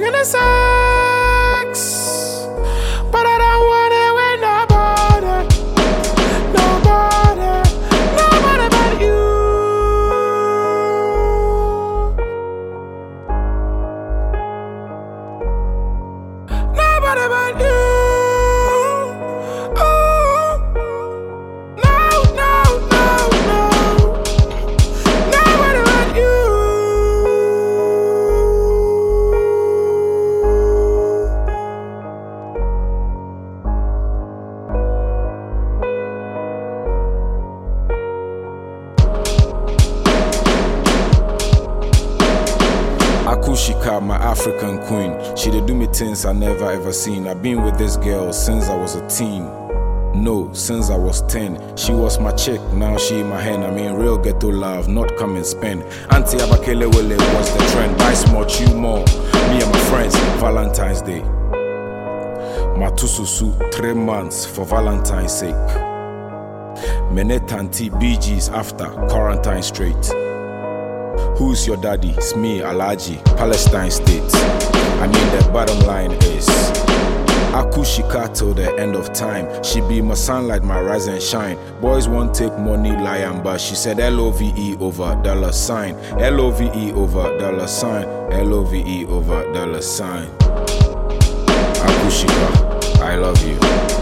bringing the sex. But I don't want it with nobody. Nobody. Nobody but you. Nobody but you. Akushika, my African queen. She did do me things I never ever seen. I've been with this girl since I was a teen. No, since I was 10. She was my chick, now she my hand. I mean, real ghetto love, not come and spend. Auntie Abakele Wele was the trend. Buy small, chew more. Me and my friends, Valentine's Day. Matususu, three months for Valentine's sake. Menetanti BG's after quarantine straight. Who's your daddy? It's me, Alaji, Palestine State. I mean, the bottom line is Akushika till the end of time. She be my sunlight, my rise and shine. Boys won't take money, lion, but she said L O V E over dollar sign. L O V E over dollar sign. L O V E over dollar sign. Akushika, I love you.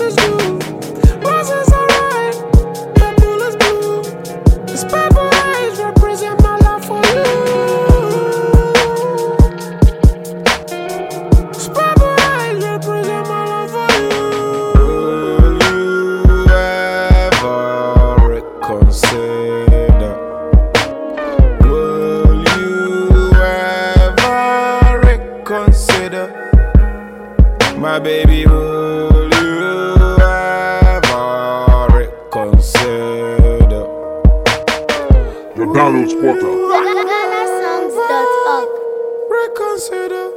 Rest is blue. Purple haze represent my love for you. Purple haze represent my love for you. Will you ever reconsider? Will you ever reconsider? My baby, will download spotter. GhanaSongs.org. Reconsider.